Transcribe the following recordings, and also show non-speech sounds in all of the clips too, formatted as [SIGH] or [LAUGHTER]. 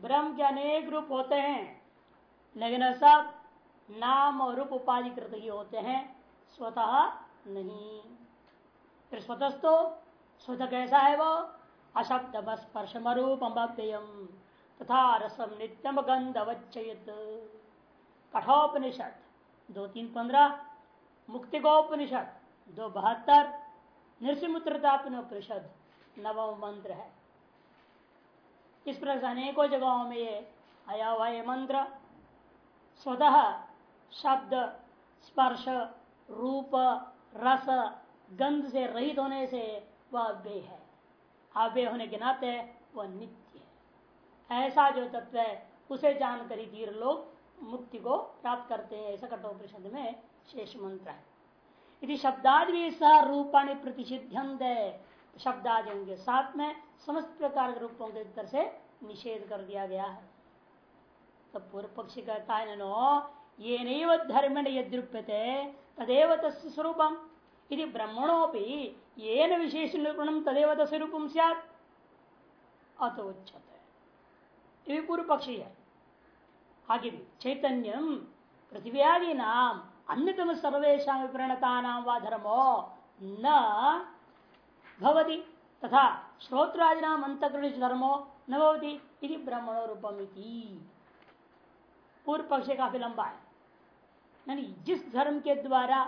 ब्रह्म के अनेक रूप होते हैं, लेकिन सब नाम और रूप उपाधि कृत ही होते हैं, स्वतः नहीं। फिर स्वतस्तो, स्वतः कैसा है वो? अशब्द स्पर्शम रूपम तथा रसम नित्यम गंध अवचयत कठोपनिषद, दो तीन पंद्रह। मुक्तिगोपनिषद, दो बहत्तर। नृसिमुत्रतापनिषद नवम मंत्र है। इस प्रकार से अनेकों जगहों में ये आया हुआ ये मंत्र। स्वतः शब्द, स्पर्श, रूप, रस, गंध से रहित होने से वह अव्यय है। अव्यय होने के नाते वह नित्य है। ऐसा जो तत्व है, उसे जानकर ही धीर लोग मुक्ति को प्राप्त करते हैं। ऐसा कठोपनिषद में शेष मंत्र है। यदि शब्दादि भी सह रूपाणी प्रतिषिध्यंत शब्दादि के साथ में समस्त प्रकार के रूपों के उत्तर से निषेध कर दिया गया है। तो पूर्व पक्षी कहता है नो ये नैव धर्म यद्रुप्यते, तदेव तस्वरूपम यदि ब्रह्मणोपि ये न विशेष निरूपण तदेव तस्वरूपम सियात। अतो उच्चते पूर्व पक्षी है। आगे भी चैतन्यम पृथ्वी नाम अन्यतम सर्वेशा विप्रणता नाम व धर्मो न भवती, तथा श्रोत्रादि नाम अंतकरण धर्मो न भवती ब्रह्मणो रूपम पूर्व पक्ष काफ़ी लंबा है। यानी जिस धर्म के द्वारा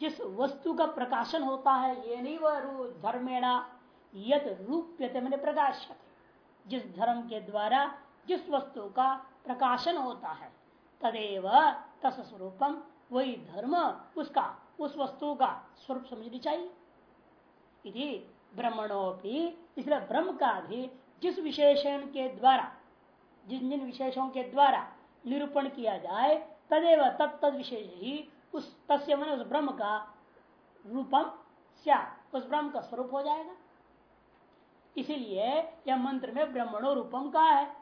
जिस वस्तु का प्रकाशन होता है, ये नहीं वह धर्मेणा यद रूप्यते मैंने प्रकाश जिस धर्म के द्वारा जिस वस्तु का प्रकाशन होता है, तदेव तस स्वरूपम वही धर्म उसका, उस वस्तु का स्वरूप समझनी चाहिए। यदि ब्रह्मणोपी इसलिए ब्रह्म का भी जिस विशेषण के द्वारा, जिन जिन विशेषों के द्वारा निरूपण किया जाए, तदेव तत्त विशेष ही उस तस्य मन, उस ब्रह्म का रूपम क्या उस ब्रह्म का स्वरूप हो जाएगा। इसीलिए यह मंत्र में ब्रह्मणो रूपम का है।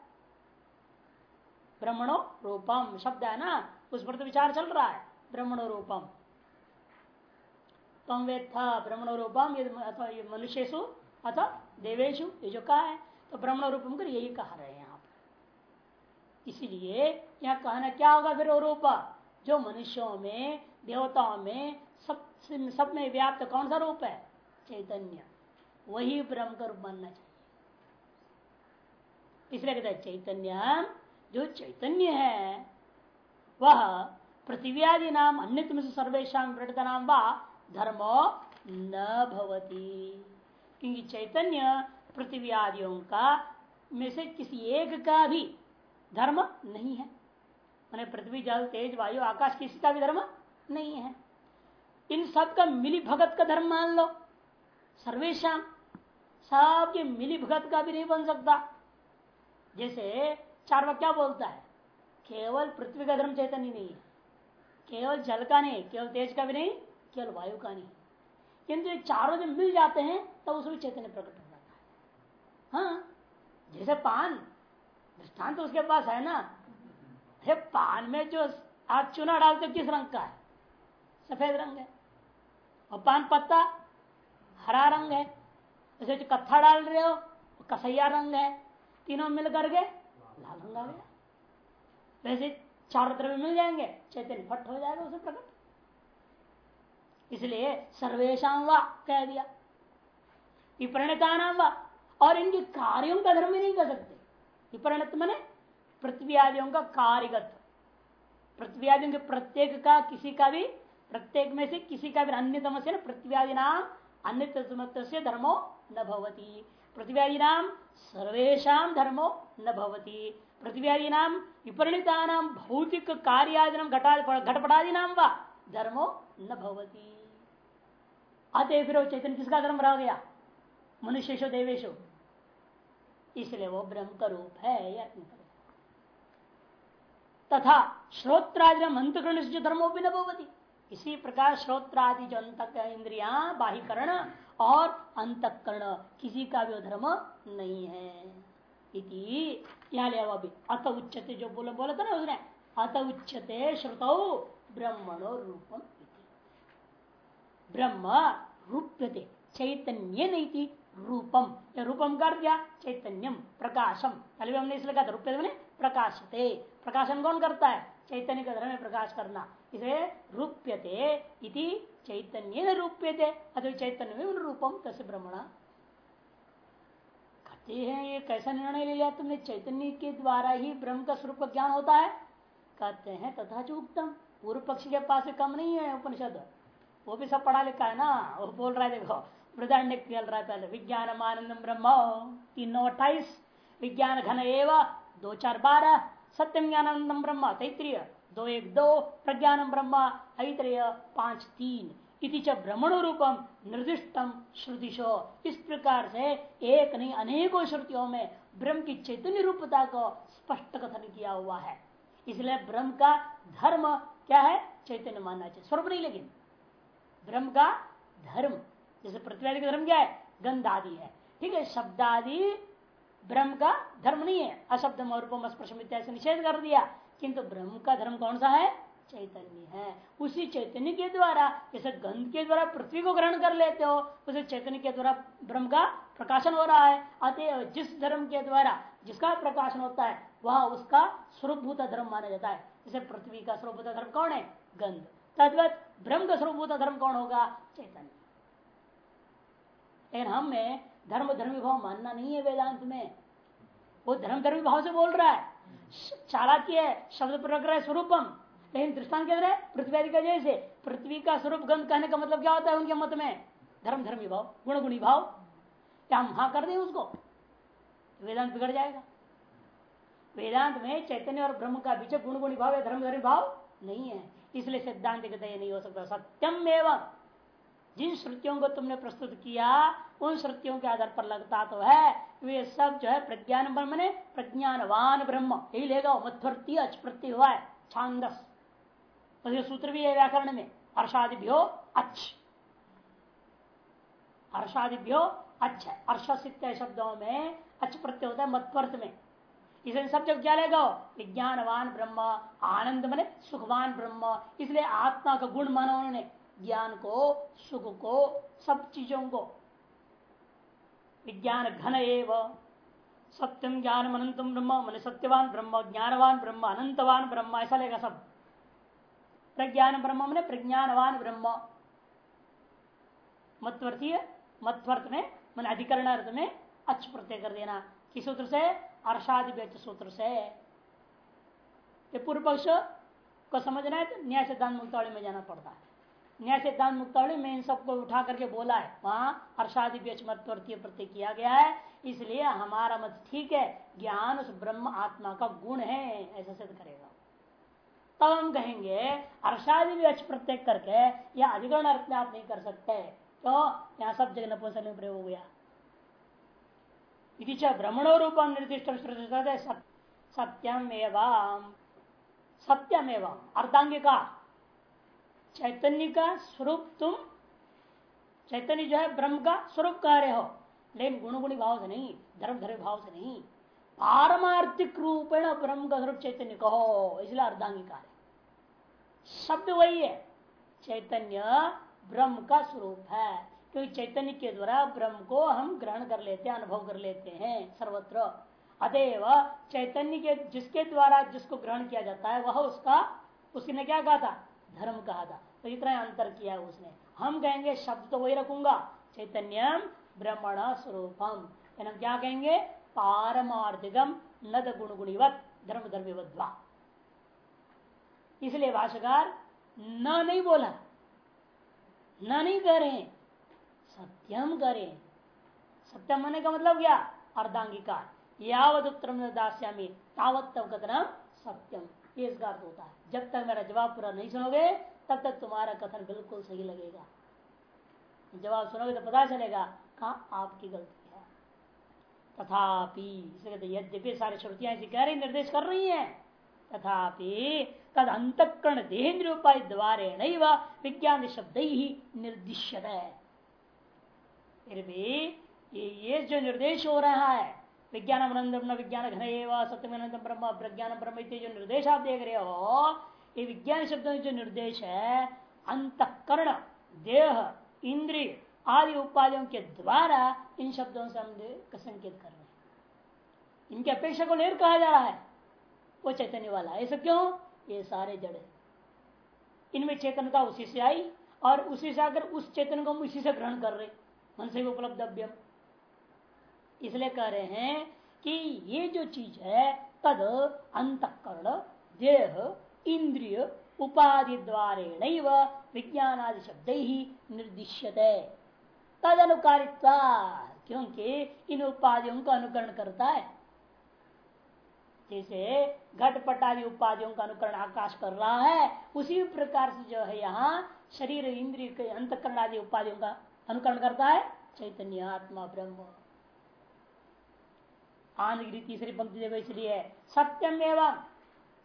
ब्रह्मणो रूपम शब्द है ना? उस पर तो विचार चल रहा है। ब्रह्मणो रूपम। तम वेत्था ब्रह्मणो रूपम अथवा मनुष्यसु अथवा देवेशु ये जो कहा है तो ब्रह्मण रूपम कर यही कहा रहे हैं पर। इसीलिए यहाँ कहना क्या होगा फिर रूप? जो मनुष्यों में, देवताओं में सब सब में व्याप्त कौन सा रूप है? चैतन्य। वही ब्रह्म का रूप बनना चाहिए। इसलिए कहते हैं चैतन्य जो चैतन्य है, वह पृथ्वी आदि नाम अन्य सर्वेशा प्रकट नाम व धर्मो न भवती। क्योंकि चैतन्य पृथ्वी आदियों का, में से किसी एक का भी धर्म नहीं है। मैंने पृथ्वी, जल, तेज, वायु, आकाश, किसी का भी धर्म नहीं है। इन सब का मिली भगत का धर्म मान लो। सर्वेशा सब के मिली भगत का भी नहीं बन सकता। जैसे चार क्या बोलता है? केवल पृथ्वी का धर्म चैतन्य नहीं है। केवल जल का नहीं, केवल तेज का भी नहीं केवल वायु का नहीं। किंतु ये चारों जब मिल जाते हैं, तब तो उसमें चैतन्य प्रकट हो जाता है। हाँ जैसे पान दृष्टान तो उसके पास है ना। अरे, पान में जो आप चुना डालते किस रंग का है? सफ़ेद रंग है। और पान पत्ता, हरा रंग है। जैसे जो कत्था डाल रहे हो कसैया रंग है। तीनों मिल करके लाल रंग आ गया। वैसे चारों तरफ़ मिल जाएँगे, चैतन्य फट हो जाएगा, उसे प्रकट इसलिए सर्वेशा व, कह दिया। विपरणता नाम व। और इनके कार्यों का धर्म नहीं कर सकते। विपरणत मने पृथ्वी आदियों का कार्यगत पृथ्वी आदियों के प्रत्येक का किसी का भी, प्रत्येक में से किसी का भी अन्यतम से पृथ्वी आदि नाम अन्य से धर्मो न भवती। पृथ्वी आदि नाम सर्वेशा धर्मो न भवती। पृथ्वी आदि नाम विपरणिता नाम भौतिक कार्यादि घटपटादि नाम व धर्मो न भवती। अतः फिर वो चैतन्य किसका धर्म रह गया? मनुष्य देवेशो। इसलिए वो ब्रह्म का रूप है तथा श्रोत्रादि अंतकरण से धर्मो भी न भवती। इसी प्रकार श्रोत्रादि जो अंत इंद्रिया बाहिकरण और अंतकरण, किसी का भी धर्म नहीं है। इति लिया अत उच्चते जो बोले बोला था ना उसने, अत उच्चते श्रुतौ ब्रह्मणो रूपम ब्रह्म रूप्यते चैतन्य नहीं रूपम रूपम कर दिया चैतन्यम, प्रकाशम। पहले भी हमने इसलिए कहा था रूप मैंने प्रकाशते। प्रकाशन कौन करता है? चैतन्य का धर्म प्रकाश करना। इसे रूप्यते इति चैतन्य रूप्यते, अथवा चैतन्य में रूपम तसे ब्रह्मण कहते हैं, ये कैसा निर्णय ले लिया तुमने? चैतन्य के द्वारा ही ब्रह्म का स्वरूप ज्ञान होता है। कहते हैं, तथा उत्तम पूर्व पक्ष के पास कम नहीं है उपनिषद। वो भी सब पढ़ा लिखा है ना? वो बोल रहा है, देखो मृदान्य खेल रहा है पहले विज्ञान आनंदम ब्रह्म, तीन नौ अट्ठाईस, विज्ञान घन एवं, दो चार बारह सत्यम ज्ञानंदम ब्रह्म, तैतरीय, दो एक दो, प्रज्ञान ब्रह्म, ऐतरेय, पाँच तीन, इति च भ्रमण रूपम निर्दिष्टम श्रुतिशो इस प्रकार से एक नहीं, अनेकों श्रुतियों में ब्रह्म की चैतन्य रूपता को स्पष्ट कथन किया हुआ है। इसलिए ब्रह्म का धर्म क्या है? चैतन्य मानना चाहिए। स्वरूप नहीं लेकिन ब्रह्म का धर्म। जैसे पृथ्वी का धर्म क्या है? गंध आदि है। ठीक है शब्द आदि ब्रह्म का धर्म नहीं है। अशब्द से निषेध कर दिया। किंतु ब्रह्म का धर्म कौन सा है? चैतन्य है। उसी चैतन्य के द्वारा, जैसे गंध के द्वारा पृथ्वी को ग्रहण कर लेते हो, उसे चैतन्य के द्वारा ब्रह्म का प्रकाशन हो रहा है। अतः जिस धर्म के द्वारा जिसका प्रकाशन होता है, वह उसका स्वरूपभूत धर्म माना जाता है। जैसे पृथ्वी का स्वरूपभूत धर्म कौन है? गंध। तद्वत ब्रह्म का स्वरूपभूत धर्म कौन होगा? चैतन्य। लेकिन हमें धर्म, धर्मी भाव मानना नहीं है वेदांत में। वो धर्म, धर्मी भाव से बोल रहा है। चालाकी है, शब्द प्रयोग है स्वरूपम। लेकिन दृष्टान क्या है? पृथ्वी का जैसे। पृथ्वी का स्वरूप गंध कहने का मतलब क्या होता है उनके मत में? धर्म, धर्मी भाव गुण गुणी भाव। क्या हम हाँ कर दें उसको वेदांत बिगड़ जाएगा। वेदांत में चैतन्य और ब्रह्म का बीच गुण गुणी भाव या धर्म, धर्मी भाव नहीं है। इसलिए सिद्धांत कहते नहीं हो सकता। सत्यम एवं। जिन श्रुतियों को तुमने प्रस्तुत किया, उन श्रुतियों के आधार पर लगता तो है, वे सब जो है प्रज्ञान ब्रह्म प्रज्ञानवान ब्रह्म। यही लेगा मध्वर्ती अच प्रत्यय हुआ है, छांदस। तो सूत्र भी है व्याकरण में अर्षादिभ्यो अच्छ। अर्षादिभ्यो अच्छा अर्ष शब्दों में अच्छ प्रत्यय होता है मत्वर्थ में। इसे सब जगह क्या लेगा विज्ञानवान ब्रह्म, आनंद मने सुखवान ब्रह्म। इसलिए आत्मा का गुण माना उन्होंने। ज्ञान को, सुख को, सब चीज़ों को। विज्ञान घन एव। सत्यम ज्ञान अनंतम ब्रह्म, मन सत्यवान ब्रह्म, ज्ञानवान ब्रह्म, अनंतवान ब्रह्म, ऐसा लेगा सब। प्रज्ञान ब्रह्म मैंने प्रज्ञानवान ब्रह्म। मत्वर्थीय मत्वर्थ में, मन अधिकरण अर्थ में अच्छ प्रत्यय कर देना। किस सूत्र से? अर्षादि व्यक्त सूत्र से। ये पूर्व पक्ष को समझना है तो न्याय सिद्धांत मुक्तावली में जाना पड़ता है। न्याय सिद्धांत मुक्तावली में इन सबको उठा करके बोला है, वहाँ अर्षादि मत्वर्तीय प्रत्यय किया गया है, इसलिए हमारा मत ठीक है, ज्ञान उस ब्रह्म आत्मा का गुण है, ऐसा सिद्ध करेगा। तब हम कहेंगे अर्षादि भी अच्छ प्रत्येक करके या अधिकरण अर्थ में आप नहीं कर सकते तो यहाँ सब जगह नपुंसक में प्रयोग हो गया। भ्रमणो रूपम निर्दिष्ट सत्यम एवं सत्यम एवं अर्धांगिका चैतन्य का स्वरूप तुम चैतन्य जो है ब्रह्म का स्वरूप कह रहे हो लेकिन गुणगुणी भाव से नहीं धर्म धर्म भाव से नहीं। पारमार्थिक रूपेण ब्रह्म का स्वरूप चैतन्य कहो इसलिए अर्धांगिका है शब्द वही है चैतन्य ब्रह्म का स्वरूप है क्योंकि चैतन्य के द्वारा ब्रह्म को हम ग्रहण कर लेते हैं, अनुभव कर लेते हैं सर्वत्र। अतएव चैतन्य के जिसके द्वारा जिसको ग्रहण किया जाता है, वह उसका उसकी ने क्या कहा था? धर्म कहा था। तो इतना अंतर किया है उसने। हम कहेंगे, शब्द तो वही रखूँगा। चैतन्यम ब्रह्मण स्वरूपम। हम क्या कहेंगे? पारमार्थिकम नद गुण गुणिवत धर्म धर्म इसलिए भाषाकार न नहीं बोला। न नहीं कह रहे सत्यम करें। सत्यम होने का मतलब क्या? अर्धांगिकार। यावत उत्तर दास्यामी तावत तब कथन सत्यम ये इसका अर्थ होता है। जब तक मेरा जवाब पूरा नहीं सुनोगे, तब तक तुम्हारा कथन बिल्कुल सही लगेगा। जवाब सुनोगे तो पता चलेगा कहा आपकी गलती है। तथापि यद्यपि सारी श्रुतियाँ ऐसी कह रही निर्देश कर रही हैं, तथापि तद अंतकरण देहेन्द्र उपाय द्वारे विज्ञान शब्द ही निर्दिश्य है फिर भी ये, ये जो निर्देश हो रहा है विज्ञान विज्ञान घन सत्यम ब्रह्म प्रज्ञान ब्रह्म जो निर्देश आप देख रहे हो ये विज्ञान शब्द जो निर्देश है अंतकरण देह इंद्रिय आदि उपाधियों के द्वारा इन शब्दों से हम संकेत कर रहे हैं। इनके अपेक्षा को नहीं कहा जा रहा है। वो चैतन्य वाला ऐसा क्यों? ये सारे जड़ है। इनमें चेतनता उसी से आई और उसी से आकर उस चेतन को हम उसी से ग्रहण कर रहे मन से उपलब्धव्यम। इसलिए कह रहे हैं कि ये जो चीज़ है, तद अंतकरण, देह, इंद्रिय, उपाधि द्वारे विज्ञान आदि शब्द ही निर्दिश्य तद क्योंकि इन उपाधियों का अनुकरण करता है। जैसे घटपट आदि उपाधियों का अनुकरण आकाश कर रहा है, उसी प्रकार से जो है यहाँ शरीर, इंद्रिय अंतकरण आदि उपाधियों का अनुकरण करता है, चैतन्य आत्मा ब्रह्म। आनगिरी तीसरी पंक्ति देखो, इसलिए सत्यम एवं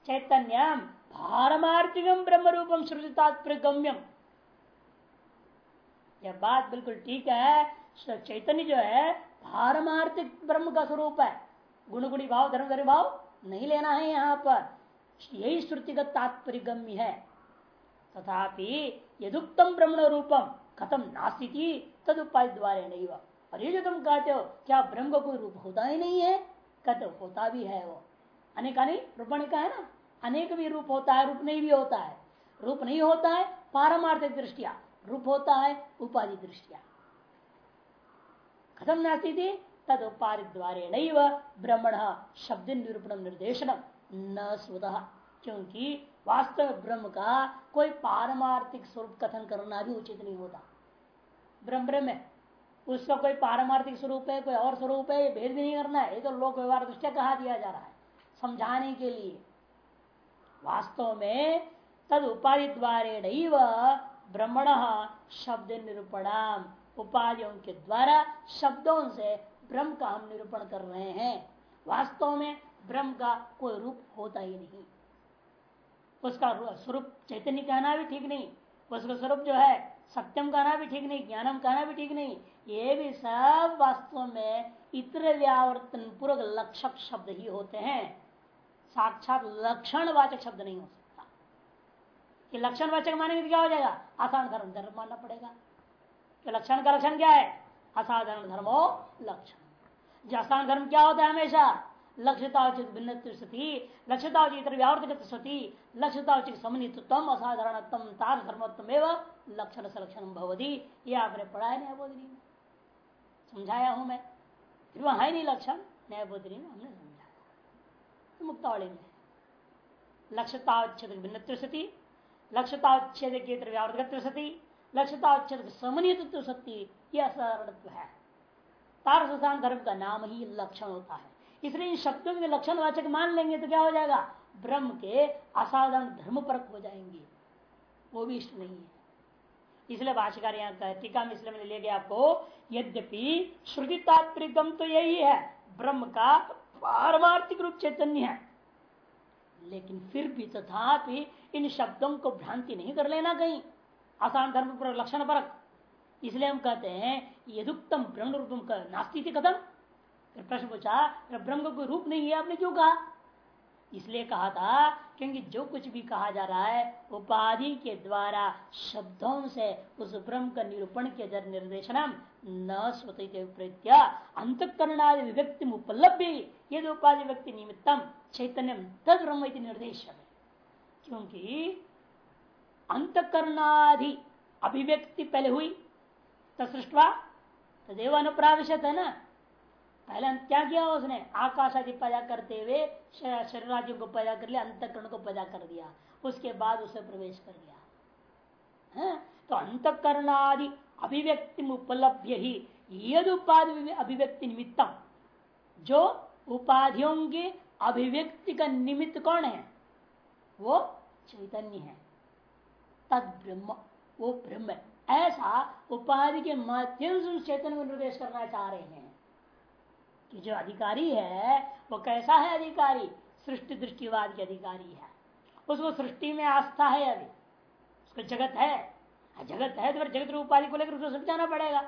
चैतन्यम पारमार्थिकम ब्रह्म रूपम श्रुति सृजितात्गम्यम यह बात बिल्कुल ठीक है चैतन्य जो है पारमार्थिक ब्रह्म का स्वरूप है। गुणगुणी भाव धर्म भाव नहीं लेना है यहाँ पर। यही श्रुतिगत तात्पर्य गम्य है। तथापि यदुक्तम ब्रह्म रूपम खत्म नास्ती तद उपाय द्वारे नहीं हुआ और ये जो तुम कहते हो, क्या ब्रह्म का कोई रूप होता ही नहीं है? कहते होता भी है वो। अनेक अनेक रूपण का है ना? अनेक भी रूप होता है, रूप नहीं भी होता है। रूप नहीं होता है, पारमार्थिक दृष्टिया। रूप होता है, उपाधि दृष्टिया। खत्म नास्ती थी तद उपाधि द्वारे नहीं ब्रह्मण शब्द निरूपण निर्देशन न स्वतः। क्योंकि वास्तव ब्रह्म का कोई पारमार्थिक स्वरूप कथन करना भी उचित नहीं होता। ब्रह्म ब्रह्म है। उसका कोई पारमार्थिक स्वरूप है, कोई और स्वरूप है, ये भेद भी नहीं करना है। ये तो लोक व्यवहार दृष्टि कहा दिया जा रहा है, समझाने के लिए। वास्तव में तद उपाधि द्वारे नहीं ब्रह्मण शब्द निरूपणाम उपाधियों के द्वारा शब्दों से ब्रह्म का हम निरूपण कर रहे हैं। वास्तव में ब्रह्म का कोई रूप होता ही नहीं। उसका स्वरूप चैतन्य कहना भी ठीक नहीं, उसका स्वरूप जो है सत्यम कहना भी ठीक नहीं, ज्ञानम कहना भी ठीक नहीं, ये भी सब वास्तव में इतर व्यावर्तन पूर्वक लक्षक शब्द ही होते हैं। साक्षात लक्षण वाचक शब्द नहीं हो सकता। कि लक्षण वाचक मानेंगे तो क्या हो जाएगा? आसान धर्म धर्म मानना पड़ेगा। कि लक्षण का लक्षण क्या है? असाधारण धर्मो लक्षण। जो धर्म क्या होता है हमेशा? लक्ष्यताचित भिन्न सती लक्ष्यताचित व्यावर्तक सती लक्ष्यताचित समन्वितम असाधारणतम तार धर्मोत्तम एवं लक्षण से लक्षण ये आपने पढ़ा है न्यायबोधनी। में समझाया हूँ मैं। फिर वहाँ है नहीं लक्षण में हमने समझाया। मुक्तावली में भिन्न सती लक्ष्यताच्छेद के व्यावर्तक सती लक्ष्यताच्छेद समन्वित यह असाधारणत्व है। तार धर्म का नाम ही लक्षण होता है। इसलिए इन शब्दों के लक्षण वाचक मान लेंगे तो क्या हो जाएगा? ब्रह्म के असाधारण धर्म परक हो जाएँगे। वो भी इष्ट नहीं है। इसलिए भाष्यकार यहाँ टीका में इसलिए मैंने ले गया आपको, यद्यपि श्रुति तात्पर्य तो यही है, ब्रह्म का पारमार्थिक रूप चैतन्य है। लेकिन फिर भी तथापि इन शब्दों को भ्रांति नहीं कर लेना कहीं। आसान धर्म पर लक्षण परक इसलिए हम कहते हैं, यदुक्तम ब्रह्म रूपम नास्ती कदम फिर प्रश्न पूछा ब्रह्म को रूप नहीं है, आपने क्यों कहा? इसलिए कहा था, क्योंकि जो कुछ भी कहा जा रहा है, उपाधि के द्वारा, शब्दों से, उस ब्रह्म का निरूपण के जर निर्देशन न स्वतः अंतकरणादि विभक्ति उपलब्धि यदि उपाधि व्यक्ति निमित्तम चैतन्य तद ब्रह्म निर्देश क्योंकि अंतकरणादि अभिव्यक्ति पहले हुई तृष्टवा तदेव अनुप्राविशत है ना? पहले क्या किया उसने? आकाश आदि पैदा करते हुए शरीर को पैदा कर लिया, अंतकरण को पैदा कर दिया। उसके बाद उसे प्रवेश कर गया। है? तो अंतकरण आदि अभिव्यक्ति उपलब्ध ही, यद उपाधि अभिव्यक्ति निमित्तम। जो उपाधियों के अभिव्यक्ति का निमित्त कौन है? वो चैतन्य है। तद ब्रह्म, वो ब्रह्म। ऐसा उपाधि के माध्यम से चैतन्य को निर्देश करना चाह रहे हैं। कि जो अधिकारी है वो कैसा है अधिकारी? सृष्टि दृष्टिवाद के अधिकारी है। उसको सृष्टि में आस्था है अभी। उसको जगत है। हाँ, जगत है तो जगत उपाधि को लेकर उसको समझाना पड़ेगा।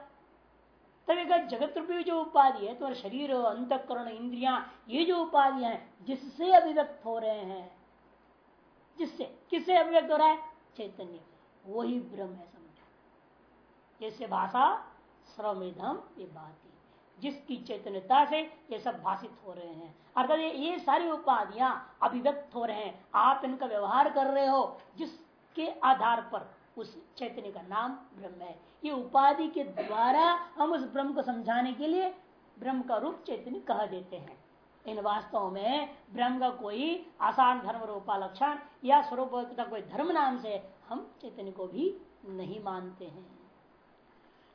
तभी अगर जगत रूपी जो उपाधि है तुम्हारे शरीर अंतकरण इंद्रिया ये जो उपाधि है जिससे अभिव्यक्त हो रहे हैं। जिससे किससे अभिव्यक्त हो रहा है? चैतन्य वही ब्रह्म है समझा। जैसे भाषा सर्वमेधम ये बात जिसकी चैतन्यता से ये सब भाषित हो रहे हैं। अर्थात ये, सारी उपाधियाँ अभिव्यक्त हो रहे हैं। आप इनका व्यवहार कर रहे हो जिसके आधार पर उस चैतन्य का नाम ब्रह्म है। ये उपाधि के द्वारा हम उस ब्रह्म को समझाने के लिए ब्रह्म का रूप चैतन्य कह देते हैं। इन वास्तव में ब्रह्म का कोई आसान धर्म रूपा लक्षण या स्वरूप का कोई धर्म नाम से हम चैतन्य को भी नहीं मानते हैं।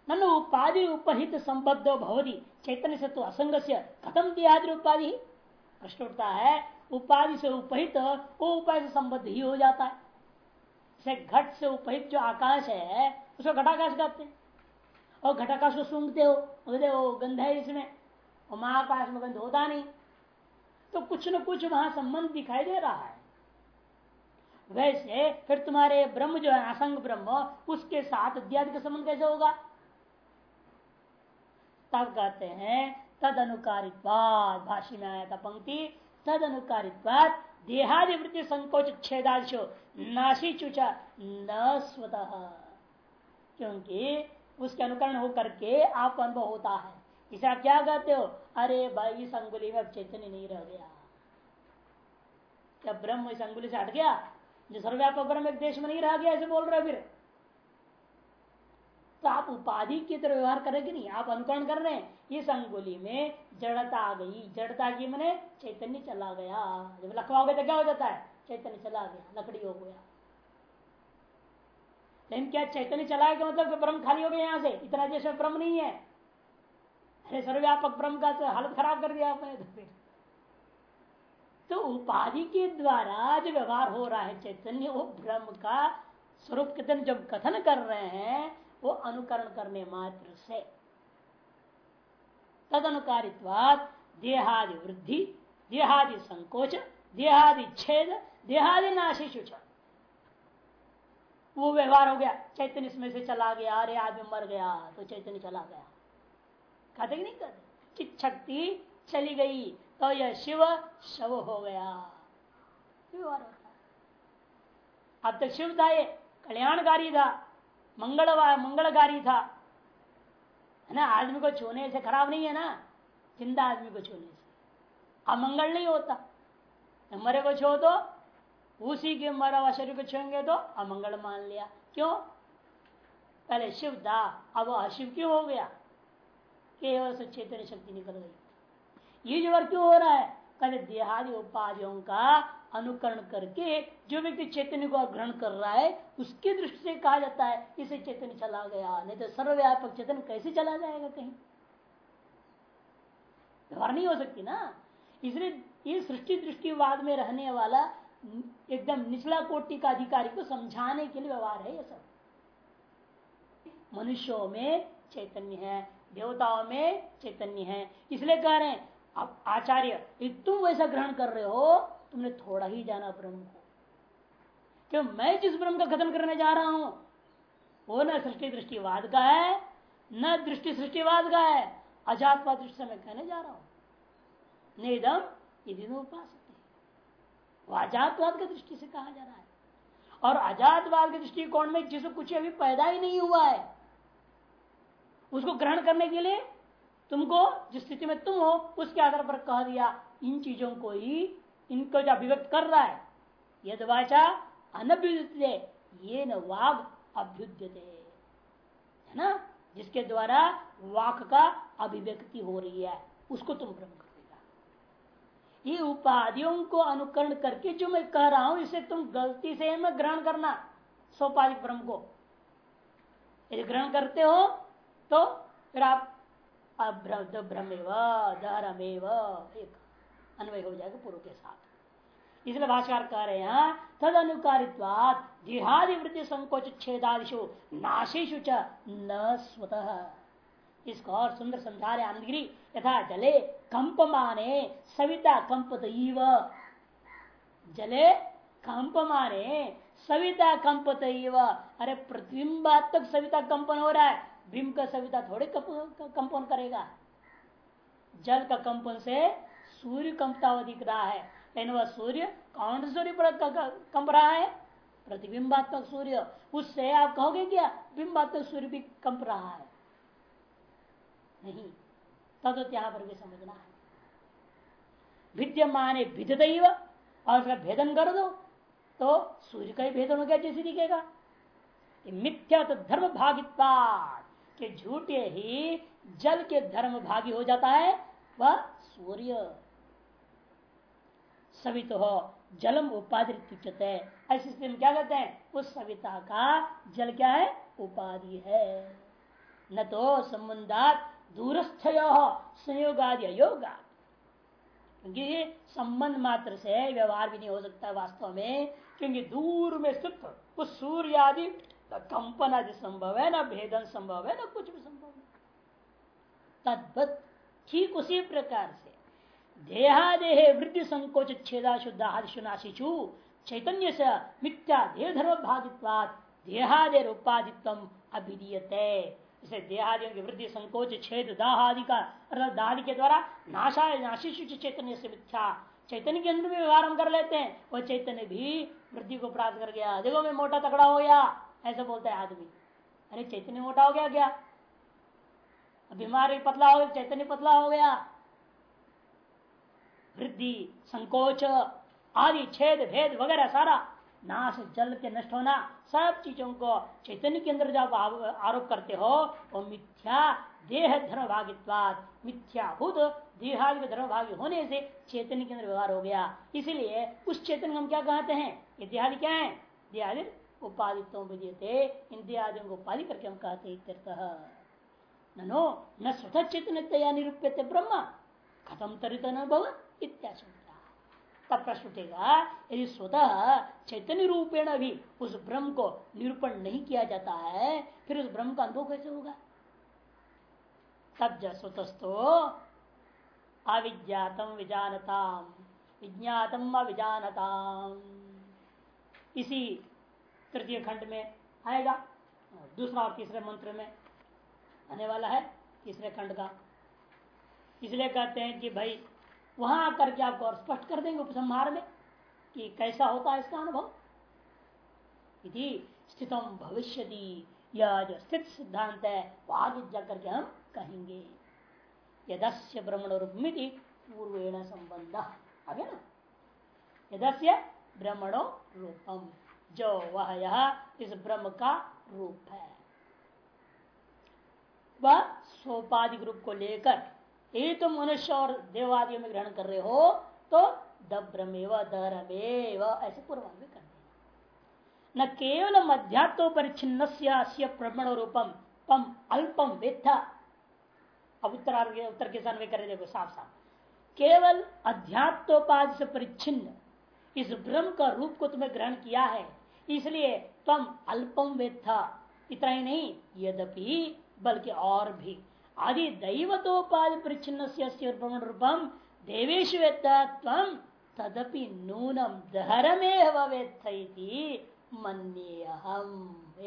ननु उपाधि उपहित संबद्ध भवती। चैतन्य से तो असंग से खत्म दियादि उपाधि? प्रश्न उठता है, उपाधि से उपहित वो उपाय से संबद्ध ही हो जाता है। से घट से उपहित जो आकाश है, उसको घटाकाश कहते हैं। और घटाकाश को सूंघते हो वो गंध है इसमें, और महाकाश में गंध होता नहीं। तो कुछ न कुछ वहाँ संबंध दिखाई दे रहा है। वैसे फिर तुम्हारे ब्रह्म जो है, असंग ब्रह्म, उसके साथ अध्यात्म का संबंध कैसे होगा? तब कहते हैं तद अनुकारित्वाद भाषी में आया था पंक्ति तद अनुकारित्वाद देहादिवृत्ति संकोच छेदाशो नाशी चुचा, न स्वतः। क्योंकि उसके अनुकरण होकर के आप अनुभव होता है। इसे आप क्या कहते हो? अरे भाई, इस अंगुली में अब चैतन्य नहीं रह गया। क्या ब्रह्म इस अंगुली से हट गया? जो सर्वव्यापक ब्रह्म एक देश में नहीं रह गया ऐसे बोल रहे फिर। तो आप उपाधि की तरह व्यवहार करेंगे नहीं? आप अनुकरण कर रहे हैं। इस अंगुली में जड़ता आ गई। जड़ता की मैंने चैतन्य चला गया। जब लखवाओगे तो क्या हो जाता है? चैतन्य चला गया, लकड़ी हो गया। लेकिन क्या चैतन्य चला गया मतलब ब्रह्म खाली हो गया यहाँ से? इतना में ब्रह्म नहीं है। अरे सर्वव्यापक ब्रह्म का तो हालत खराब कर दिया आपने तो फिर। तो उपाधि के द्वारा जो व्यवहार हो रहा है चैतन्य, वो ब्रह्म का स्वरूप कथन जब कथन कर रहे हैं वो अनुकरण करने मात्र से। तद अनुकारित्वाद देहादि वृद्धि, देहादि संकोच, देहादि छेद, देहादि नाशिशु वो व्यवहार हो गया। चैतन्य इसमें से चला गया अरे आदमी मर गया तो चैतन्य चला गया। कहते नहीं कहते? चित शक्ति चली गई तो यह शिव शव हो गया। व्यवहार होता अब तक शिव था ये, कल्याणकारी था। मंगल मंगलकारी था। है ना? आदमी को छूने से खराब नहीं है ना? ज़िंदा आदमी को छूने से। अमंगल नहीं होता। मरे को छो तो उसी के मरा हुआ शरीर को छुएँगे तो अमंगल मान लिया। क्यों? पहले शिव था, अब अशिव क्यों हो गया? केवल से चेतन शक्ति निकल गई। ये जो क्यों हो रहा है? कहते देहादि उपाधियों का अनुकरण करके जो व्यक्ति चैतन्य को ग्रहण कर रहा है, उसकी दृष्टि से कहा जाता है, इसे चैतन्य चला गया। नहीं तो सर्वव्यापक चेतन कैसे चला जाएगा कहीं? व्यवहार नहीं हो सकती ना। इसलिए ये सृष्टि दृष्टिवाद में रहने वाला एकदम निचला कोटि का अधिकारी को समझाने के लिए व्यवहार है यह सब। मनुष्यों में चैतन्य है, देवताओं में चैतन्य है। इसलिए कह रहे हैं अब आचार्य तुम वैसा ग्रहण कर रहे हो तुमने थोड़ा ही जाना ब्रह्म को। क्यों? मैं जिस ब्रह्म का कथन करने जा रहा हूँ, वो न सृष्टि दृष्टिवाद का है, न दृष्टि सृष्टिवाद का है। अजातवाद दृष्टि से मैं कहने जा रहा हूँ। नेदम यदि वो अजातवाद की दृष्टि से कहा जा रहा है। और अजातवाद के दृष्टिकोण में जिसको कुछ अभी पैदा ही नहीं हुआ है, उसको ग्रहण करने के लिए तुमको जिस स्थिति में तुम हो, उसके आधार पर कह दिया, इन चीज़ों को ही इनको जो अभिव्यक्त कर रहा है यद वाचा अनभ्युदते ये न वाग है ना? जिसके द्वारा वाक का अभिव्यक्ति हो रही है, उसको तुम ब्रह्म कर देगा ये उपाधियों को अनुकरण करके जो मैं कह रहा हूँ, इसे तुम गलती से मैं ग्रहण करना, सोपाधिक ब्रह्म को। यदि ग्रहण करते हो तो फिर आप ब्रह्मेव धर्मेव, एक अन्वय हो जाएगा पूर्व के साथ। इसलिए भाषाकार कह रहे हैं तद अनुकारित्वाद देहादि वृत्ति संकोच छेदादिशु नाशेशु च न स्वतः। इसको और सुंदर समझा रहे आनंदगिरी, यथा जले कंप माने सविता कंपत जले कंप माने सविता कंपत अरे प्रतिबिंबात तक सविता कंपन हो रहा है, बिंब का सविता थोड़े कंपन करेगा। जल का कंपन से सूर्य कंपता हुआ दिख रहा है। लेकिन वह सूर्य कौन सा सूर्य पर कंप रहा है? प्रतिबिंबात्मक सूर्य। उससे आप कहोगे क्या? बिंबात्मक सूर्य भी कंप रहा है। नहीं तद यहाँ पर भी समझना है। विद्यमान विधदैव और उसका भेदन कर दो तो सूर्य का ही भेदन हो गया, जैसे दिखेगा। मिथ्या तो धर्म भागित्वा के झूठे ही जल के धर्म भागी हो जाता है वह सूर्य। सवित हो जलम उपाधि है ऐसी स्थिति में क्या कहते हैं? उस सविता का जल क्या है? उपाधि है। न तो संबंधात दूरस्थ संयोग आदि क्योंकि संबंध मात्र से व्यवहार भी नहीं हो सकता वास्तव में, क्योंकि दूर में स्थित उस सूर्य आदि कंपन आदि संभव है, ना भेदन संभव है, ना कुछ भी संभव है। तद्वत ठीक उसी प्रकार से देहादेह वृद्धि संकोच छेदा शुद्ध आदिशुनाशिचु चैतन्य से मिथ्या देह धर्म भागित्वाद देहादेर उपाधित्व अभिधीयते। इसे देहादि की वृद्धि संकोच छेद दाह आदि का अर्थात दादि के द्वारा नाशा नाशिशु चैतन्य से मिथ्या। चैतन्य के अंदर भी व्यवहार कर लेते हैं। वह चैतन्य भी वृद्धि को प्राप्त कर गया। देखो मैं मोटा तकड़ा हो गया। ऐसा बोलता है आदमी। अरे चैतन्य मोटा हो गया क्या? बीमारी पतला हो गया चैतन्य पतला हो गया। वृद्धि, संकोच, आदि छेद, भेद वगैरह सारा नाश, जल के नष्ट होना, सब चीज़ों को चैतन्य के अंदर जब आरोप करते हो, वो मिथ्या देह धर्म भागित्वाद मिथ्याभूत देहादि धर्म भागी होने से चैतन्य के अंदर व्यवहार हो गया। इसलिए उस चैतन्य हम क्या कहते हैं? ये देहादि क्या है? देहादि उपाधित्व विजयते इन देहादियों को उपाधि करके हम कहते नो न स्वतः चैतन्य निरूप्य ब्रह्म खत्म तरित न भव इत्याशंका। तब प्रश्न उठेगा, यदि स्वतः चैतन्य रूपेण भी उस ब्रह्म को निरूपण नहीं किया जाता है, फिर उस ब्रह्म का अनुभव कैसे होगा? तब स्वतस्तो अविज्ञातम विजानताम, विज्ञातम अविजानताम। इसी तृतीय खंड में आएगा दूसरा और तीसरे मंत्र में आने वाला है, तीसरे खंड का। इसलिए कहते हैं कि भाई वहाँ आकर के आपको और स्पष्ट कर देंगे उपसंहार में कि कैसा होता है इसका अनुभव। यदि स्थितम भविष्य यह जो स्थित सिद्धांत है वो आगे जाकर के हम कहेंगे। यदस्य ब्रह्मण रूपमिति पूर्वेण संबंध। आगे ना? यदस्य ब्रह्मणो रूपम जो वह यह इस ब्रह्म का रूप है। वह सोपाधिक रूप को लेकर यदि तुम मनुष्य और देवादियों में ग्रहण कर रहे हो तो दब्रमेव दरमेव ऐसे पूर्व में कर न केवल मध्यात्व परिचिन्न प्रमण रूपम तम अल्पम वेत्था। अब उत्तर उत्तर के साथ कर देखो साफ़ साफ़ केवल अध्यात्मोपाधि से परिच्छिन्न, इस ब्रह्म का रूप को तुम्हें ग्रहण किया है, इसलिए तम अल्पम वेत्था। इतना ही नहीं, यद्यपि, बल्कि और भी। आदि दैवतोपाधि परिचिन्न प्रमण रूपम देवेश तदपि नूनम धर्मेह मन्ये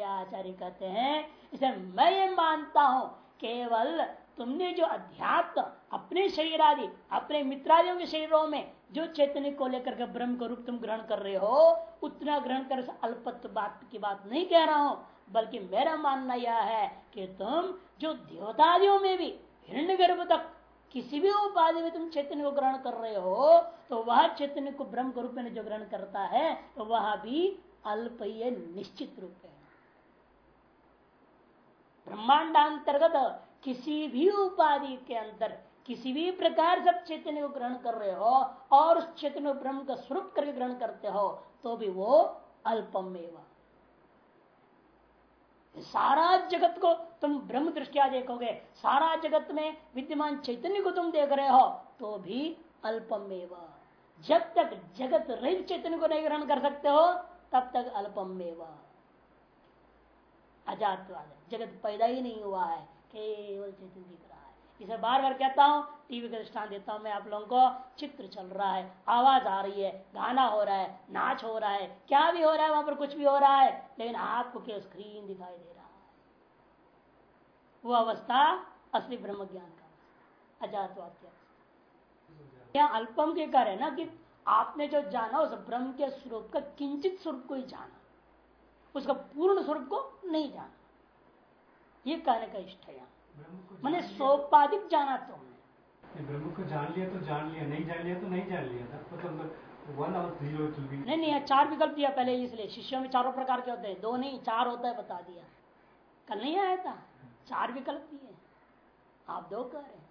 आचार्य कहते हैं, इसे मैं मानता हूँ, केवल तुमने जो अध्यात्म अपने शरीर आदि, अपने मित्रादियों के शरीरों में जो चैतन्य को लेकर के ब्रह्म का रूप तुम ग्रहण कर रहे हो, उतना ग्रहण कर अल्पत्व बात की बात नहीं कह रहा हूँ। बल्कि मेरा मानना यह है कि तुम जो देवतादियों में भी हिरण्य गर्भ तक किसी भी उपाधि में तुम चैतन्य को ग्रहण कर रहे हो तो वह चैतन्य को ब्रह्म के रूप में जो ग्रहण करता है तो वह भी अल्प निश्चित रूप है। ब्रह्मांडांतर्गत किसी भी उपाधि के अंदर किसी भी प्रकार से चैतन्य को ग्रहण कर रहे हो और उस चैतन्य ब्रह्म का स्वरूप करके ग्रहण करते हो तो भी वो अल्पम सारा जगत को तुम ब्रह्म दृष्टिया देखोगे, सारा जगत में विद्यमान चैतन्य को तुम देख रहे हो तो भी अल्पमेव। जब तक जगत रहित चैतन्य को नहीं ग्रहण कर सकते हो, तब तक अल्पमेव। अजातवाद, जगत पैदा ही नहीं हुआ है, केवल चैतन्य दिख रहा इसे बार बार कहता हूँ, टीवी का दृष्टान देता हूँ मैं आप लोगों को, चित्र चल रहा है, आवाज़ आ रही है, गाना हो रहा है, नाच हो रहा है, क्या भी हो रहा है, वहाँ पर कुछ भी हो रहा है, लेकिन आपको क्या स्क्रीन दिखाई दे रहा है। वो अवस्था असली ब्रह्म ज्ञान का अजात यहाँ अल्पम के कार्य ना कि आपने जो जाना, उस ब्रह्म के स्वरूप का किंचित स्वरूप को ही जाना, उसका पूर्ण स्वरूप को नहीं जाना। ये कहने का इष्ट है यहाँ। मैंने सोपाधिक जाना तुमने तो- ब्रह्म को जान लिया तो जान लिया नहीं जान लिया तो नहीं जान लिया। था मतलब वन और ज़ीरो टू बी नहीं नहीं चार विकल्प दिया पहले इसलिए। शिष्यों में चारों प्रकार के होते हैं। दो नहीं चार होता है बता दिया। कल नहीं आया था? चार विकल्प दिए। आप दो कह रहे हैं।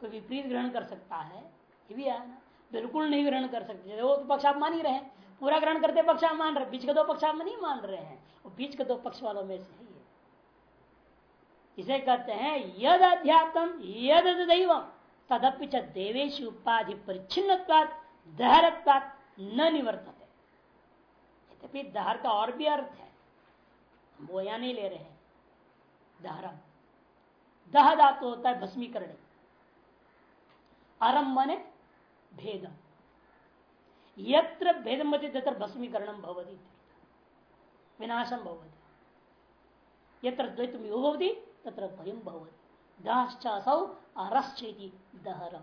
कोई विपरीत ग्रहण कर सकता है ये भी आया ना। बिल्कुल नहीं ग्रहण कर सकते। वो तो पक्ष आप मान ही रहे हैं। पूरा ग्रहण करते पक्ष आप मान रहे बीच के दो पक्ष आप नहीं मान रहे हैं। बीच के दो पक्ष वालों में से है इसे कहते हैं यद अध्यात्म यद दैव तदपि च देवेश उपाधि परिच्छिन्न दहरत्वात न निवर्तते। दहर का और भी अर्थ है, हम वो यहाँ नहीं ले रहे हैं। दहरम। दह धातु होता है भस्मीकरण। अरम मने भेदम। यत्र भेदम तत्र भस्मीकरणम भवती। विनाशम भवती। यत्र द्वैतम भवती तत्र भयम भवती। दहश्चासौ दहरम।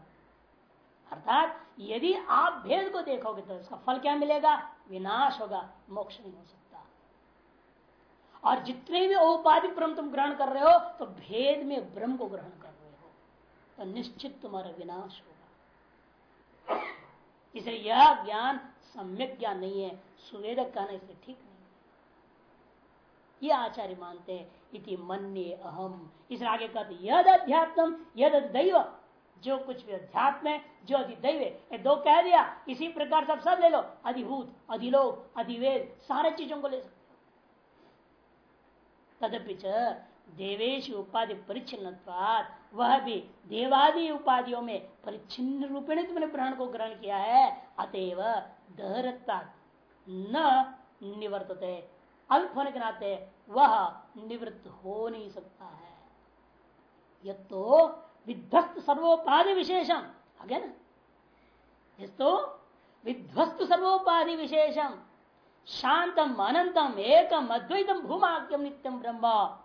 अर्थात यदि आप भेद को देखोगे तो इसका फल क्या मिलेगा? विनाश होगा, मोक्ष नहीं हो सकता। और जितने भी औपाधिक ब्रह्म तुम ग्रहण कर रहे हो तो भेद में ब्रह्म को ग्रहण कर रहे हो। तो निश्चित तुम्हारा विनाश होगा। इसलिए यह ज्ञान सम्यक ज्ञान नहीं है। सुवेदक कहना इसलिए ठीक नहीं है। ये आचार्य मानते हैं इति मन्य अहम। इस आगे कहते यद अध्यात्म, यद दैव। जो कुछ भी अध्यात्म है, जो अधिदैव ये दो कह दिया, इसी प्रकार सब सब ले लो। अधिभूत अधिलोक अधिवेद, सारे चीज़ों को ले सकते तदपि देवेश उपाधि परिच्छिन्न वह भी देवादि उपाधियों में परिच्छिन्न रूपेण तुमने प्राण को ग्रहण किया है, अतएव दहरता न निवर्तते। अल्प होने के नाते वह निवृत्त हो नहीं सकता है। यह तो विध्वस्त सर्वोपाधि विशेषम, आगे ना? इस तो विध्वस्त सर्वोपाधि विशेषम, शांतम, अनंतम, एकम, अद्वैतम भूमाक्यम नित्यम, ब्रह्म,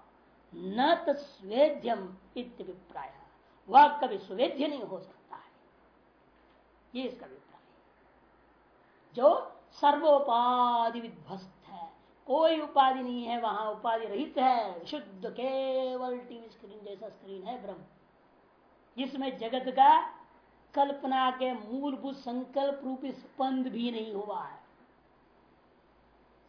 न तस्वेद्यम इत्यभिप्राय वह कभी सुवेद्य नहीं हो सकता है। ये इसका अभिप्राय जो सर्वोपाधि विध्वस्त कोई उपाधि नहीं है, वहाँ उपाधि रहित है। शुद्ध केवल टीवी स्क्रीन जैसा स्क्रीन है ब्रह्म। जिसमें जगत का कल्पना के मूलभूत संकल्प रूपी स्पंद भी नहीं हुआ है।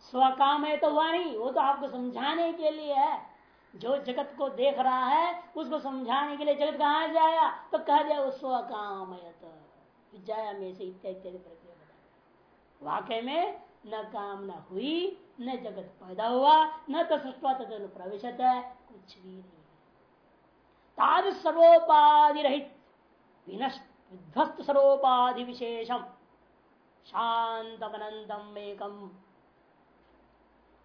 स्वकाम है तो हुआ नहीं, वो तो आपको समझाने के लिए है। जो जगत को देख रहा है, उसको समझाने के लिए जगत कहा जाया? तो कह दिया वो स्वकाम विद्या में से इत्यादि इत्यादि प्रक्रिया वाकई में न कामना हुई, न जगत पैदा हुआ, न तो सृष्टवा तद प्रवेश है, कुछ भी नहीं ताद सर्वोपाधि रहित विध्वस्त सर्वोपाधि विशेषम शांतमनंतम एकम,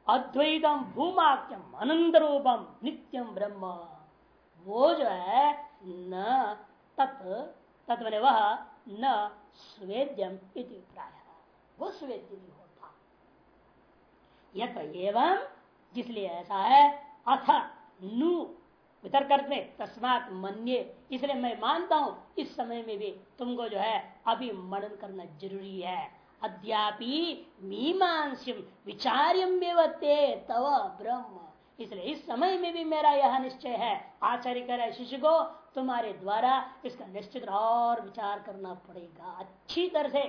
अद्वैतम भूमाक्यम अनंत रूपम, नित्यम ब्रह्म। वो जो है, न तत् तत्व वह, न स्वेद्यम प्राय। वो स्वेद्य होता जिसलिए ऐसा है, अथ नु वितर्क में तस्मात मन्ये। इसलिए मैं मानता हूँ, इस समय में भी तुमको जो है अभी मनन करना ज़रूरी है। अद्यापि मीमांसम विचार्यम तव ब्रह्म। इसलिए इस समय में भी मेरा यह निश्चय है, आचार्य कर शिष्य को तुम्हारे द्वारा इसका निश्चित और विचार करना पड़ेगा। अच्छी तरह से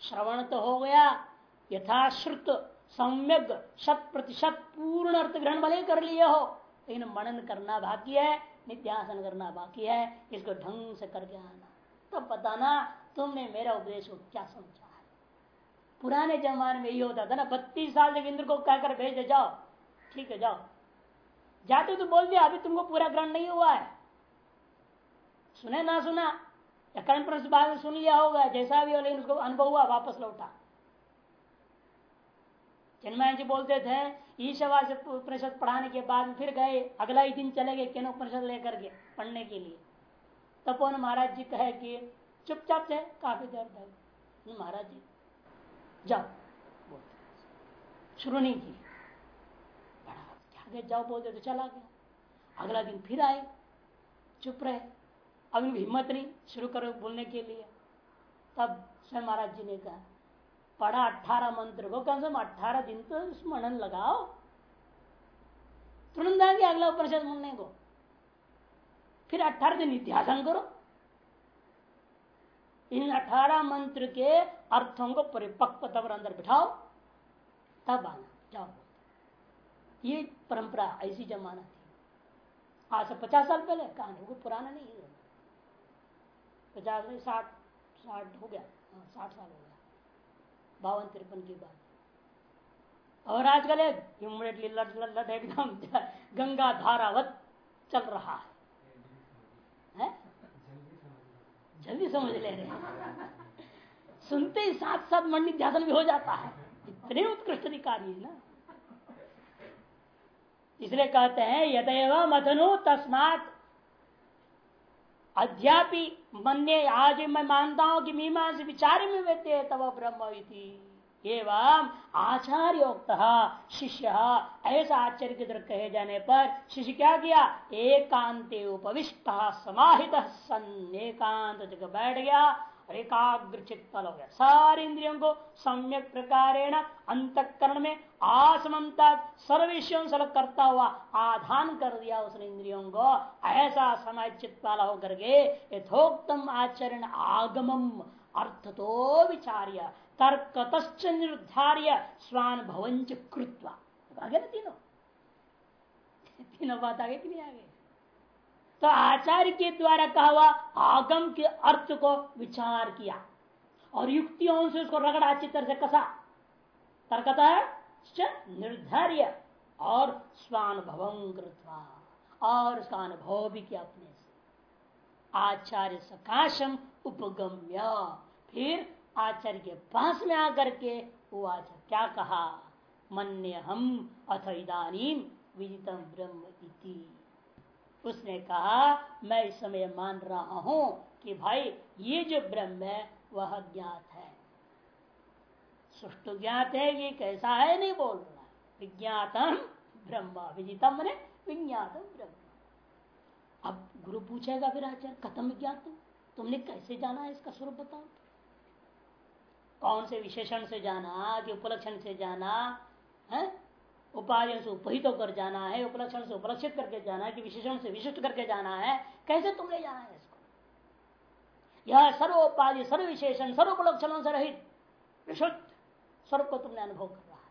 श्रवण तो हो गया, यथाश्रुत सम्यक शत प्रतिशत पूर्ण अर्थ ग्रहण भले कर लिए हो, लेकिन मनन करना बाकी है नित्यासन करना बाकी है, इसको ढंग से करके आना। तो बताना, तुमने मेरा उपदेश को क्या समझा है? पुराने जमाने में यही होता था ना, बत्तीस साल तक इंद्र को कहकर भेज जाओ, ठीक है, जाओ। जाते तो बोल दिया, अभी तुमको पूरा ग्रहण नहीं हुआ है। सुने ना सुना, या कर्ण प्रश्न बाद सुन लिया होगा, जैसा भी हो, लेकिन उसको अनुभव हुआ, वापस लौटा। चिन्मय जी बोलते थे ईशवास उपनिषद पढ़ाने के बाद फिर गए, अगला ही दिन चले गए केनो उपनिषद लेकर के पढ़ने के लिए। तपोन महाराज जी कहे कि, चुपचाप थे काफ़ी देर तक। महाराज जी, जाओ, बोलते शुरू नहीं की बड़ा क्या जाओ, बोलते तो चला गया। अगला दिन फिर आए, चुप रहे। अब इनकी हिम्मत नहीं, शुरू करो बोलने के लिए। तब स्वयं महाराज जी ने कहा पढ़ा अठारह मंत्र को कम से कम अठारह दिन तो स्मरण लगाओ। तुरंत गया अगला उपनिषद मुड़ने को। फिर अठारह दिन ध्यान करो। इन अठारह मंत्र के अर्थों को परिपक्व तब अंदर बिठाओ। तब आना, जाओ। ये परंपरा ऐसी जमाना थी। आज से पचास साल पहले, कहानी को पुराना नहीं है। पचास नहीं, साठ साठ हो गया। हाँ साठ साल हो गया। बावन तिरपन की बात। और आजकल इमीडिएटली लट लट एकदम [LAUGHS] गंगा धारावत चल रहा है? जल्दी समझ ले रहे हैं। [LAUGHS] सुनते ही साथ साथ मंडी ध्यान भी हो जाता है। इतने उत्कृष्ट अधिकारी है ना। इसलिए कहते हैं यदेव मधनु तस्मात अध्यापी मन आज मैं मानता हूँ कि मीमा से विचार में व्यक्ति तब ब्रह्म एवं आचार्योक्त शिष्य ऐसा आचार्य की तरह कहे जाने पर शिष्य क्या किया? एकांत उपविष्ट, समाहित सन एकांत जगह बैठ गया। और एकाग्र चित्त हो गया सारे इंद्रियों को सम्यक प्रकार अंतकरण में आसमता सर्व विषयों से करता हुआ, आधान कर दिया उसने इंद्रियों को। ऐसा समय चित्त होकर के यथोक्तम आचरण आगमम अर्थ तो विचार्य तर्क निर्धार्य स्वान भवंच कृत्वा। तीनों? [LAUGHS] तीनों बात आगे कि नहीं आगे? तो आचार्य के द्वारा कहा हुआ आगम के अर्थ को विचार किया और युक्तियों से उसको रगड़ा अच्छी तरह से कसा। तर्कता है निर्धार्य और स्वानुभव और उसका अनुभव भी किया अपने से। आचार्य सकाशम उपगम्य। फिर आचार्य के पास में आकर के वो आचार्य क्या कहा? मन्य हम अथ इदानी विदितम ब्रह्म इति। उसने कहा, मैं इस समय मान रहा हूँ कि भाई, ये जो ब्रह्म है, वह ज्ञात है। सुष्टु ज्ञात है ये कैसा है, नहीं बोल रहा विज्ञातम ब्रह्म विदितम ने विज्ञातम ब्रह्म। अब गुरु पूछेगा फिर आचार्य, कथम ज्ञात तुमने कैसे जाना है इसका स्वरूप बताओ। कौन से विशेषण से जाना, कि उपलक्षण से जाना, है? उपाय से उपहित होकर जाना है, उपलक्षण से उपलक्षित करके जाना है, कि विशेषण से विशिष्ट करके जाना है, कैसे तुमने जाना है इसको? यह सर्व उपाधि, सर्व विशेषण, सर्व उपलक्षणों से रहित, विशुद्ध स्वरूप को तुमने अनुभव कर रहा है।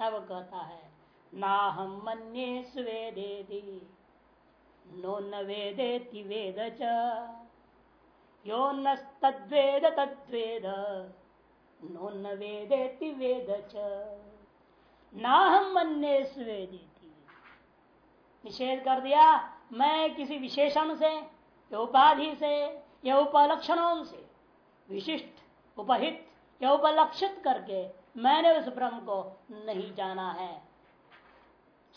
तब कहता है ना हम मन्ये स्वेदे नो न वेदेति वेद च, यो न तद्वेद, नो न वेदेति वेद च। ना हम मन्ने स्वेदी निषेध कर दिया, मैं किसी विशेषण से या उपाधि से या उपलक्षणों से, विशिष्ट, उपहित या उपलक्षित करके मैंने उस ब्रह्म को नहीं जाना है।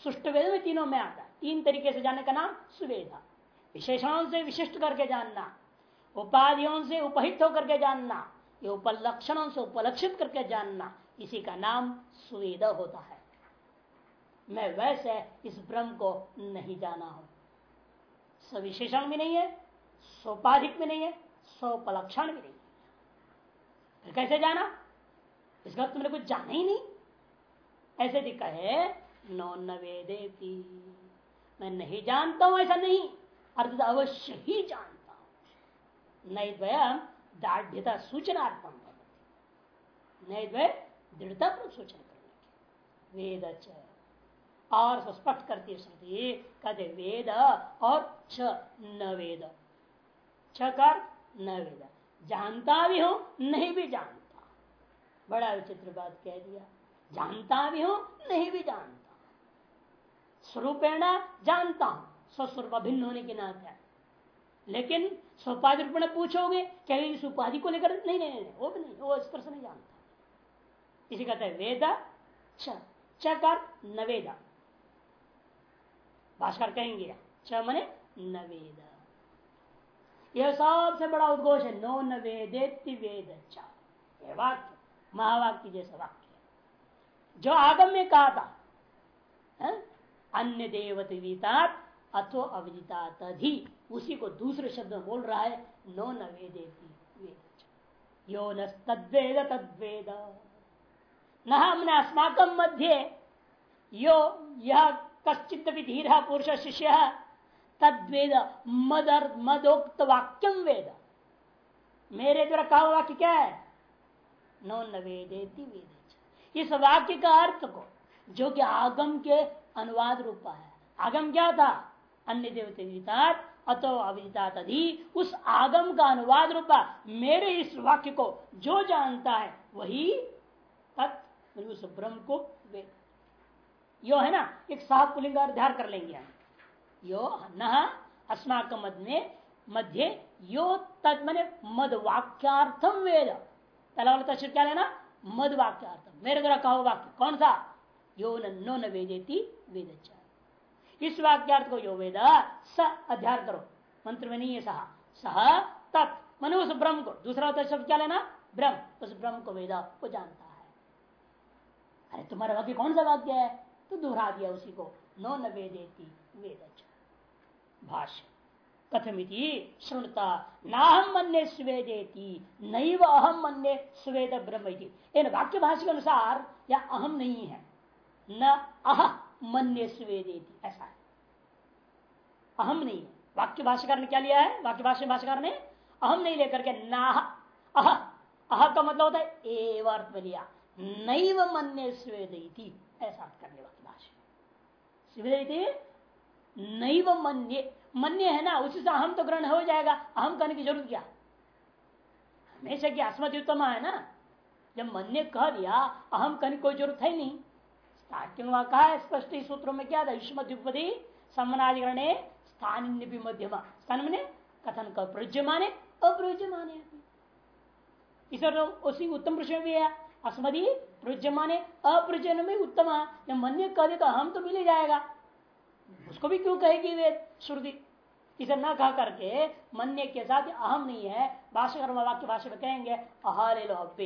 सुष्ट वेद में तीनों में आता है। तीन तरीके से जानने का नाम सुवेदा। विशेषणों से विशिष्ट करके जानना, उपाधियों से उपहित होकर के जानना या उपलक्षणों से उपलक्षित करके जानना इसी का नाम सुवेद होता है। मैं वैसे इस ब्रह्म को नहीं जाना हूँ। सविशेषण भी नहीं है, सोपाधिक भी नहीं है, सोपलक्षण भी नहीं है। फिर कैसे जाना? इसका तुमने कुछ जाना ही नहीं। ऐसे भी कहे, नो, न वेदे मैं नहीं जानता हूँ ऐसा नहीं, अर्थात अवश्य ही जानता हूँ। नहीं द्वयम दाढ़ता सूचनात्म नहीं द्वय दृढ़ता पर सूचना करने की वेद च। और स्पष्ट करती है श्रुति कहते वेद और छ न वेद। छ कर न वेद। जानता भी हूँ, नहीं भी जानता। बड़ा विचित्र बात कह दिया। जानता भी हो, नहीं भी जानता। स्वरूपेण जानता हूँ, स्वस्वरूप अभिन्न होने के नाते लेकिन स्वपाधि रूप में पूछोगे, क्या इस उपाधि को लेकर? नहीं नहीं नहीं वो भी नहीं, वो इस तरह से नहीं जानता इसी कहते हैं वेद चकर न वेद भाषकर कहेंगे, च मने न वेद यह सबसे बड़ा उद्घोष है, नो न वेदेति वेद च। वाक्य, महावाक्य जैसा वाक्य जो आगम में कहा था? अन्य देवत अथो अविदिता ही उसी को दूसरे शब्द में बोल रहा है, नो न वेदेति वेद यो न तद्वेद तद्वेद। न हमने अस्माकम मध्य यो यह कश्चित भी धीर पुरुष शिष्य तद्वेद मदर मदोक्त वाक्यम वेद। मेरे द्वारा कहा वाक्य क्या है? नो न वेदेति वेद इस वाक्य का अर्थ को, जो कि आगम के अनुवाद रूपा है आगम क्या था? अन्य देवते देवता अतो अविदिता तभी उस आगम का अनुवाद रूपा मेरे इस वाक्य को जो जानता है, वही उस ब्रह्म को वेद यो है ना, एक सात पुलिंग ध्यान कर लेंगे हम। यो न अस्माक मद में मध्य यो तद मने मद वाक्यार्थम वेद। पहला वाला तस्वीर क्या लेना? मद वाक्यार्थम मेरे द्वारा कहो वाक्य कौन सा? यो नो न वेदेती वेद इस वाक्यार्थ को यो वेद स अध्यार करो। मंत्र में नहीं है सहा। सह तत्। मनु उस ब्रह्म को। दूसरा शब्द क्या लेना? ब्रह्म। उस ब्रह्म को वेद को जानता। अरे तुम्हारा वाक्य कौन सा वाक्य है? तो दोहरा दिया उसी को। नो न वेदेती वेद भाष्य। कथमिति, श्रृणता नाहम मन्य स्वेदेति नैव अहम मन्य स्वेद ब्रह्म इन वाक्य भाषा के अनुसार, या अहम नहीं है, न अह मन्य स्वेदेति ऐसा है। अहम नहीं है। वाक्य भाष्यकार ने क्या लिया है? वाक्य भाष्य भाष्यकार ने अहम नहीं लेकर के नाह, अह अह का मतलब होता है, एव अर्थ में लिया। नैव मन्य स्वेदी ऐसा करने वाली भाषा स्वेदी नैव मन्य मन्य है ना, उसी से अहम तो ग्रहण हो जाएगा। अहम करने की ज़रूरत क्या? हमेशा की अस्मत उत्तम है ना। जब मन्य कह दिया अहम करने की कोई ज़रूरत है नहीं। स्टार्टिंग वहाँ कहा है, स्पष्ट सूत्रों में क्या था? युष्मद्युपति सम्मनाधिकरण स्थान मध्यमा। स्थान में कथन का प्रज्य माने अप्रज्य माने इस उसी उत्तम पुरुष में भी है। अस्मदी प्रज्य माने अप्रजन में उत्तम जब मन्य कह दे तो हम तो मिल ही जाएगा। उसको भी क्यों कहेगी वे श्रुति? इसे न कह करके मन्य के साथ अहम नहीं है भाषा वाक्य भाषा में कहेंगे, अह ले अव्य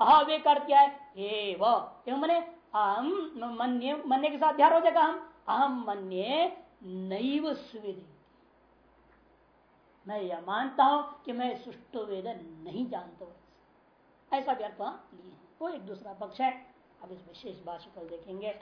अह कर क्या है? हे वो मैंने, अहम मन्य मन्य के साथ ध्यान हो जाएगा हम अहम मन्य नैव सुविधि। मैं यह मानता हूँ कि मैं सुष्टु वेद नहीं जानता। ऐसा भी अर्थ लिए वो एक दूसरा पक्ष है। अब इस विशेष भाषा को देखेंगे।